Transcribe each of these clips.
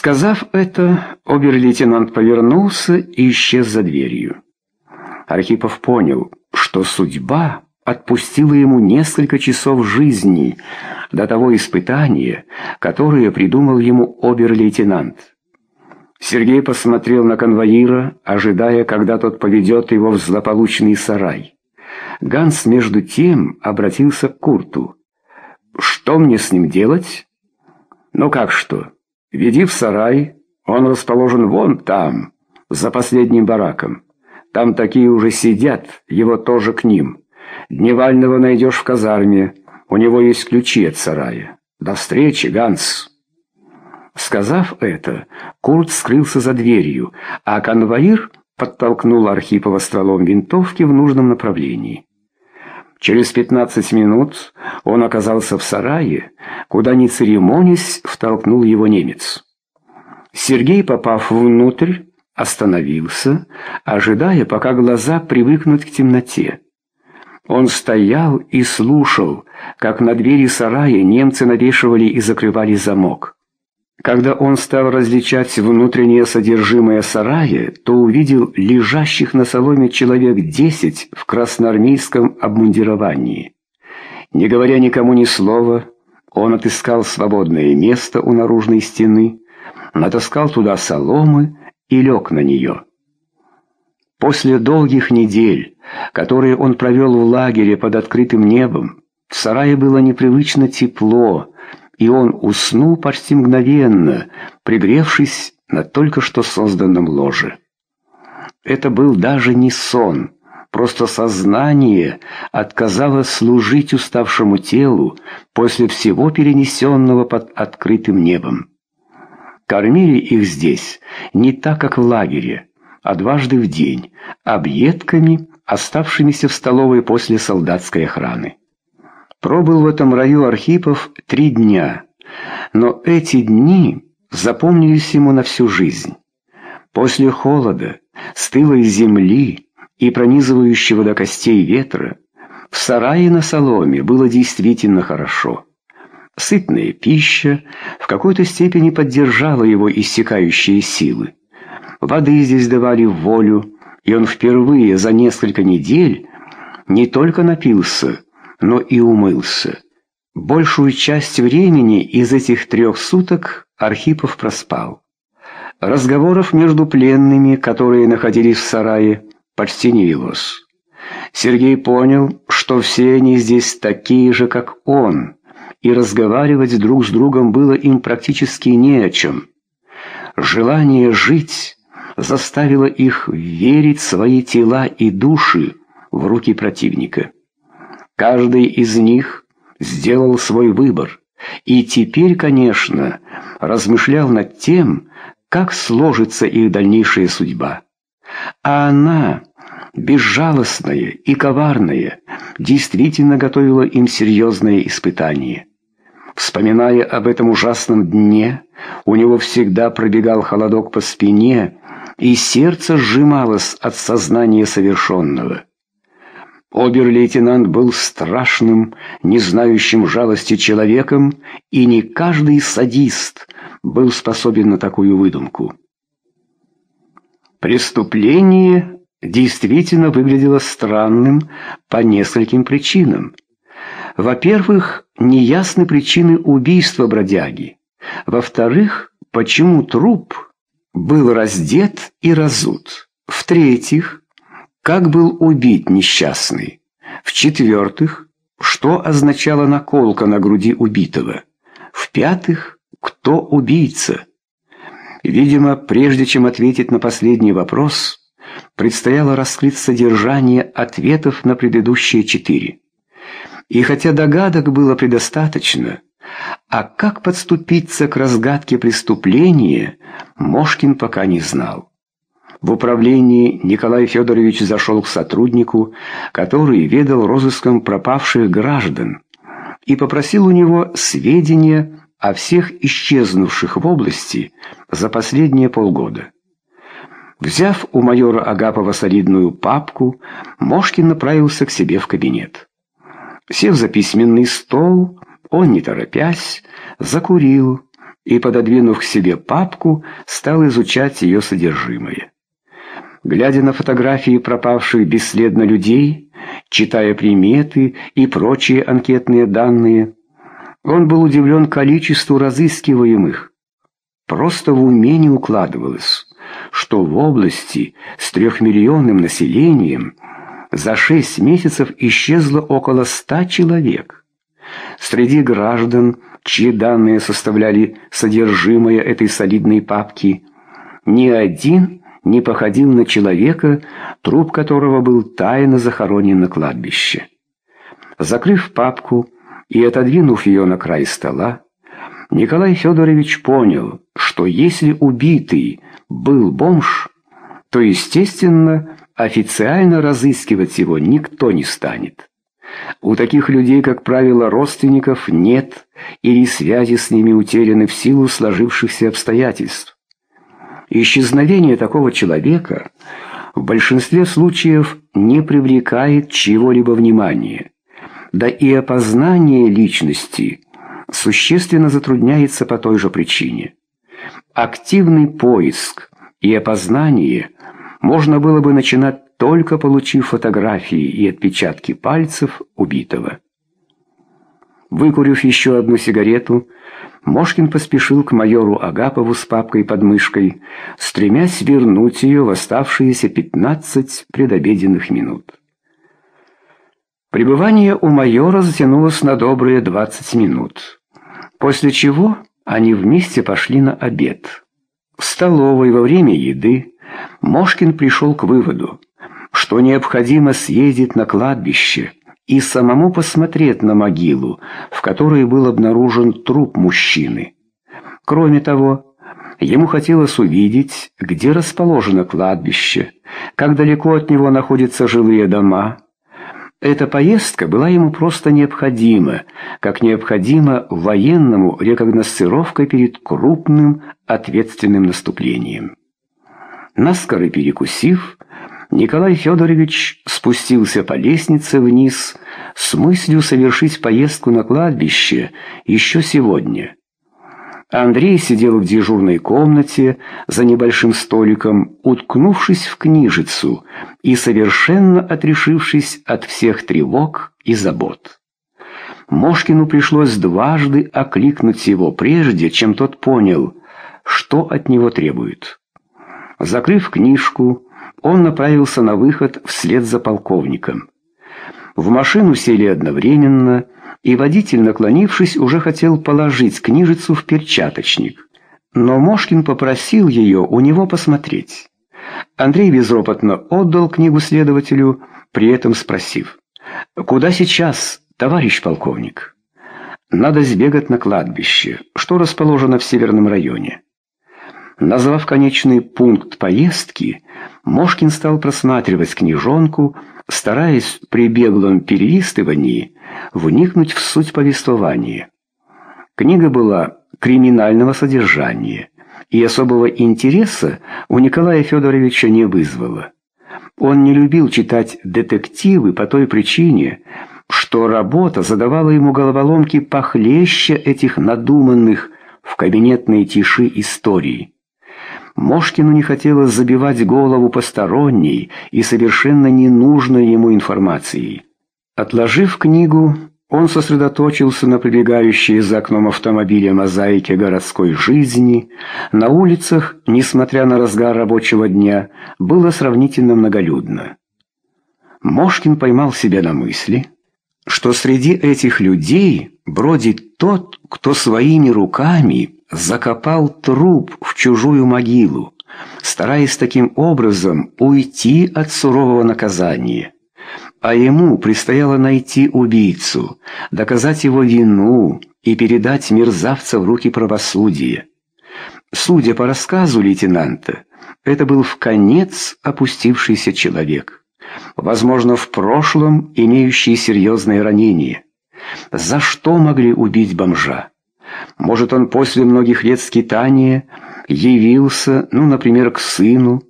Сказав это, обер-лейтенант повернулся и исчез за дверью. Архипов понял, что судьба отпустила ему несколько часов жизни до того испытания, которое придумал ему обер-лейтенант. Сергей посмотрел на конвоира, ожидая, когда тот поведет его в злополучный сарай. Ганс, между тем, обратился к Курту. «Что мне с ним делать?» «Ну как что? Веди в сарай. Он расположен вон там, за последним бараком. Там такие уже сидят, его тоже к ним. Дневального найдешь в казарме. У него есть ключи от сарая. До встречи, Ганс!» Сказав это, Курт скрылся за дверью, а конвоир подтолкнул Архипова стволом винтовки в нужном направлении. Через пятнадцать минут он оказался в сарае, куда, не церемонясь, втолкнул его немец. Сергей, попав внутрь, остановился, ожидая, пока глаза привыкнут к темноте. Он стоял и слушал, как на двери сарая немцы навешивали и закрывали замок. Когда он стал различать внутреннее содержимое сарая, то увидел лежащих на соломе человек десять в красноармейском обмундировании. Не говоря никому ни слова, он отыскал свободное место у наружной стены, натаскал туда соломы и лег на нее. После долгих недель, которые он провел в лагере под открытым небом, в сарае было непривычно тепло, и он уснул почти мгновенно, пригревшись на только что созданном ложе. Это был даже не сон, просто сознание отказалось служить уставшему телу после всего перенесенного под открытым небом. Кормили их здесь не так, как в лагере, а дважды в день, объедками, оставшимися в столовой после солдатской охраны. Пробыл в этом раю Архипов три дня, но эти дни запомнились ему на всю жизнь. После холода, стылой земли и пронизывающего до костей ветра в сарае на соломе было действительно хорошо. Сытная пища в какой-то степени поддержала его иссякающие силы. Воды здесь давали волю, и он впервые за несколько недель не только напился, но и умылся. Большую часть времени из этих трех суток Архипов проспал. Разговоров между пленными, которые находились в сарае, почти не велось. Сергей понял, что все они здесь такие же, как он, и разговаривать друг с другом было им практически не о чем. Желание жить заставило их верить свои тела и души в руки противника. Каждый из них сделал свой выбор и теперь, конечно, размышлял над тем, как сложится их дальнейшая судьба. А она, безжалостная и коварная, действительно готовила им серьезное испытание. Вспоминая об этом ужасном дне, у него всегда пробегал холодок по спине, и сердце сжималось от сознания совершенного. Обер-лейтенант был страшным, не знающим жалости человеком, и не каждый садист был способен на такую выдумку. Преступление действительно выглядело странным по нескольким причинам. Во-первых, неясны причины убийства бродяги. Во-вторых, почему труп был раздет и разут. В-третьих, как был убит несчастный? В-четвертых, что означала наколка на груди убитого? В-пятых, кто убийца? Видимо, прежде чем ответить на последний вопрос, предстояло раскрыть содержание ответов на предыдущие четыре. И хотя догадок было предостаточно, а как подступиться к разгадке преступления, Мошкин пока не знал. В управлении Николай Федорович зашел к сотруднику, который ведал розыском пропавших граждан, и попросил у него сведения о всех исчезнувших в области за последние полгода. Взяв у майора Агапова солидную папку, Мошкин направился к себе в кабинет. Сев за письменный стол, он, не торопясь, закурил и, пододвинув к себе папку, стал изучать ее содержимое. Глядя на фотографии пропавших бесследно людей, читая приметы и прочие анкетные данные, он был удивлен количеству разыскиваемых. Просто в уме не укладывалось, что в области с трехмиллионным населением за шесть месяцев исчезло около ста человек. Среди граждан, чьи данные составляли содержимое этой солидной папки, ни один не походил на человека, труп которого был тайно захоронен на кладбище. Закрыв папку и отодвинув ее на край стола, Николай Федорович понял, что если убитый был бомж, то, естественно, официально разыскивать его никто не станет. У таких людей, как правило, родственников нет или связи с ними утеряны в силу сложившихся обстоятельств. Исчезновение такого человека в большинстве случаев не привлекает чего-либо внимания, да и опознание личности существенно затрудняется по той же причине. Активный поиск и опознание можно было бы начинать только получив фотографии и отпечатки пальцев убитого. Выкурив еще одну сигарету, Мошкин поспешил к майору Агапову с папкой под мышкой, стремясь вернуть ее в оставшиеся пятнадцать предобеденных минут. Пребывание у майора затянулось на добрые двадцать минут, после чего они вместе пошли на обед. В столовой во время еды Мошкин пришел к выводу, что необходимо съездить на кладбище и самому посмотреть на могилу, в которой был обнаружен труп мужчины. Кроме того, ему хотелось увидеть, где расположено кладбище, как далеко от него находятся жилые дома. Эта поездка была ему просто необходима, как необходима военному рекогносцировка перед крупным ответственным наступлением. Наскоро перекусив, Николай Федорович спустился по лестнице вниз с мыслью совершить поездку на кладбище еще сегодня. Андрей сидел в дежурной комнате за небольшим столиком, уткнувшись в книжицу и совершенно отрешившись от всех тревог и забот. Мошкину пришлось дважды окликнуть его, прежде чем тот понял, что от него требуют. Закрыв книжку, он направился на выход вслед за полковником. В машину сели одновременно, и водитель, наклонившись, уже хотел положить книжицу в перчаточник. Но Мошкин попросил ее у него посмотреть. Андрей безропотно отдал книгу следователю, при этом спросив, «Куда сейчас, товарищ полковник?» «Надо сбегать на кладбище, что расположено в северном районе». Назвав конечный пункт поездки, Мошкин стал просматривать книжонку, стараясь при беглом перелистывании вникнуть в суть повествования. Книга была криминального содержания и особого интереса у Николая Федоровича не вызвала. Он не любил читать детективы по той причине, что работа задавала ему головоломки похлеще этих надуманных в кабинетной тиши историй. Мошкину не хотелось забивать голову посторонней и совершенно ненужной ему информацией. Отложив книгу, он сосредоточился на прибегающей за окном автомобиля мозаике городской жизни. На улицах, несмотря на разгар рабочего дня, было сравнительно многолюдно. Мошкин поймал себя на мысли, что среди этих людей бродит тот, кто своими руками закопал труп в чужую могилу, стараясь таким образом уйти от сурового наказания. А ему предстояло найти убийцу, доказать его вину и передать мерзавца в руки правосудия. Судя по рассказу лейтенанта, это был в конец опустившийся человек, возможно, в прошлом имеющий серьезные ранения. За что могли убить бомжа? Может, он после многих лет скитания явился, ну, например, к сыну,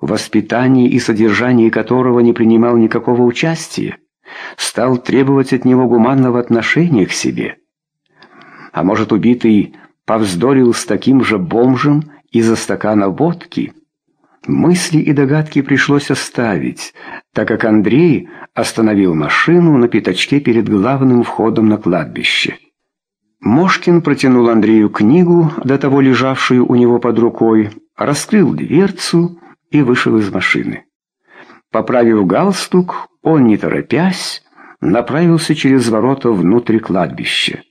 в воспитании и содержании которого не принимал никакого участия, стал требовать от него гуманного отношения к себе. А может, убитый повздорил с таким же бомжем из-за стакана водки. Мысли и догадки пришлось оставить, так как Андрей остановил машину на пятачке перед главным входом на кладбище. Мошкин протянул Андрею книгу, до того лежавшую у него под рукой, раскрыл дверцу и вышел из машины. Поправив галстук, он, не торопясь, направился через ворота внутрь кладбища.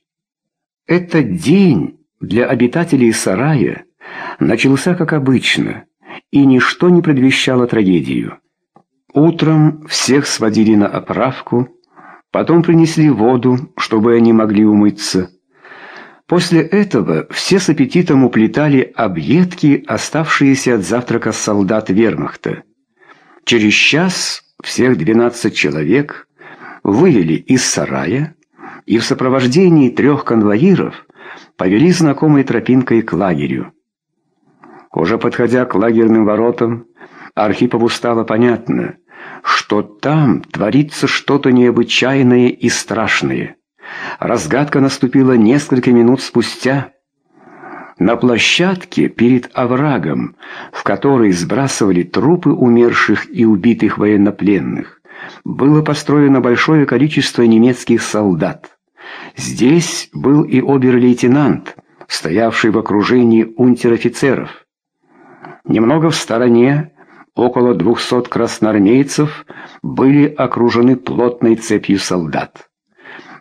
Этот день для обитателей сарая начался как обычно, и ничто не предвещало трагедию. Утром всех сводили на оправку, потом принесли воду, чтобы они могли умыться. После этого все с аппетитом уплетали объедки, оставшиеся от завтрака солдат вермахта. Через час всех двенадцать человек вывели из сарая и в сопровождении трех конвоиров повели знакомой тропинкой к лагерю. Уже подходя к лагерным воротам, Архипову стало понятно, что там творится что-то необычайное и страшное. Разгадка наступила несколько минут спустя. На площадке перед оврагом, в который сбрасывали трупы умерших и убитых военнопленных, было построено большое количество немецких солдат. Здесь был и обер-лейтенант, стоявший в окружении унтер-офицеров. Немного в стороне, около двухсот красноармейцев, были окружены плотной цепью солдат.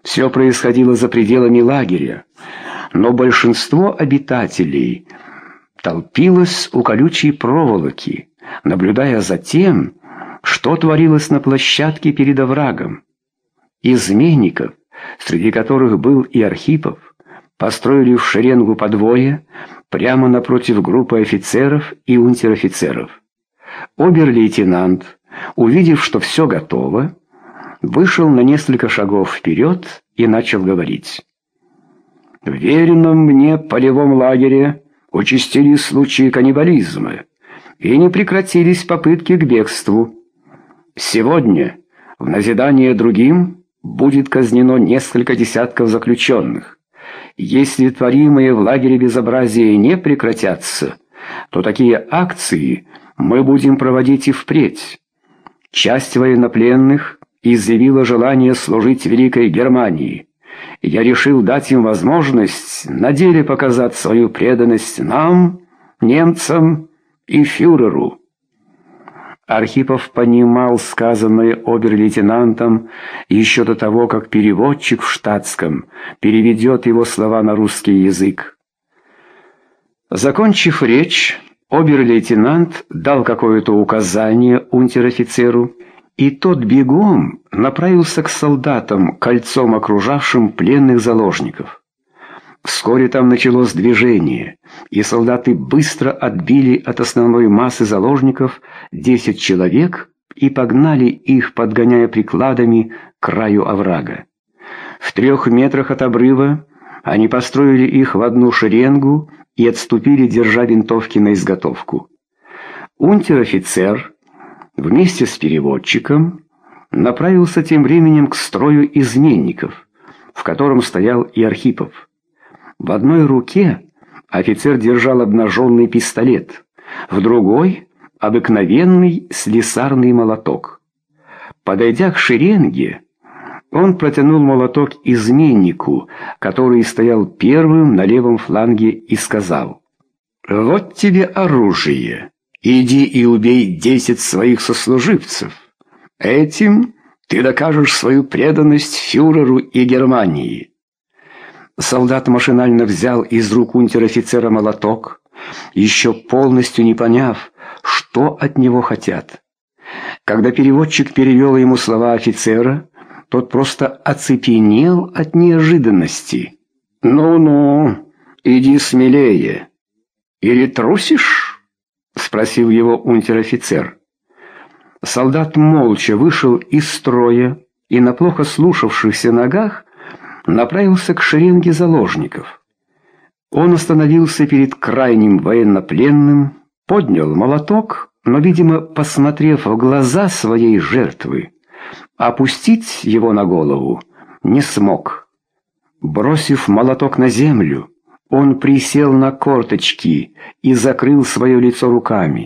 Все происходило за пределами лагеря, но большинство обитателей толпилось у колючей проволоки, наблюдая за тем, что творилось на площадке перед оврагом. Изменников, среди которых был и Архипов, построили в шеренгу по двое, прямо напротив группы офицеров и унтер-офицеров. Обер-лейтенант, увидев, что все готово, вышел на несколько шагов вперед и начал говорить. В веренном мне полевом лагере участились случаи каннибализма, и не прекратились попытки к бегству. Сегодня, в назидание другим, будет казнено несколько десятков заключенных. Если творимые в лагере безобразия не прекратятся, то такие акции мы будем проводить и впредь. Часть военнопленных изъявила желание служить Великой Германии. Я решил дать им возможность на деле показать свою преданность нам, немцам и фюреру. Архипов понимал сказанное обер-лейтенантом еще до того, как переводчик в штатском переведет его слова на русский язык. Закончив речь, обер-лейтенант дал какое-то указание унтер-офицеру, и тот бегом направился к солдатам, кольцом окружавшим пленных заложников. Вскоре там началось движение, и солдаты быстро отбили от основной массы заложников 10 человек и погнали их, подгоняя прикладами к краю оврага. В трех метрах от обрыва они построили их в одну шеренгу и отступили, держа винтовки на изготовку. Унтер-офицер вместе с переводчиком направился тем временем к строю изменников, в котором стоял и Архипов. В одной руке офицер держал обнаженный пистолет, в другой — обыкновенный слесарный молоток. Подойдя к шеренге, он протянул молоток изменнику, который стоял первым на левом фланге, и сказал, «Вот тебе оружие. Иди и убей десять своих сослуживцев. Этим ты докажешь свою преданность фюреру и Германии». Солдат машинально взял из рук унтер-офицера молоток, еще полностью не поняв, что от него хотят. Когда переводчик перевел ему слова офицера, тот просто оцепенел от неожиданности. «Ну-ну, иди смелее. Или трусишь?» — спросил его унтер-офицер. Солдат молча вышел из строя и на плохо слушавшихся ногах направился к шеренге заложников. Он остановился перед крайним военнопленным, поднял молоток, но, видимо, посмотрев в глаза своей жертвы, опустить его на голову не смог. Бросив молоток на землю, Он присел на корточки и закрыл свое лицо руками.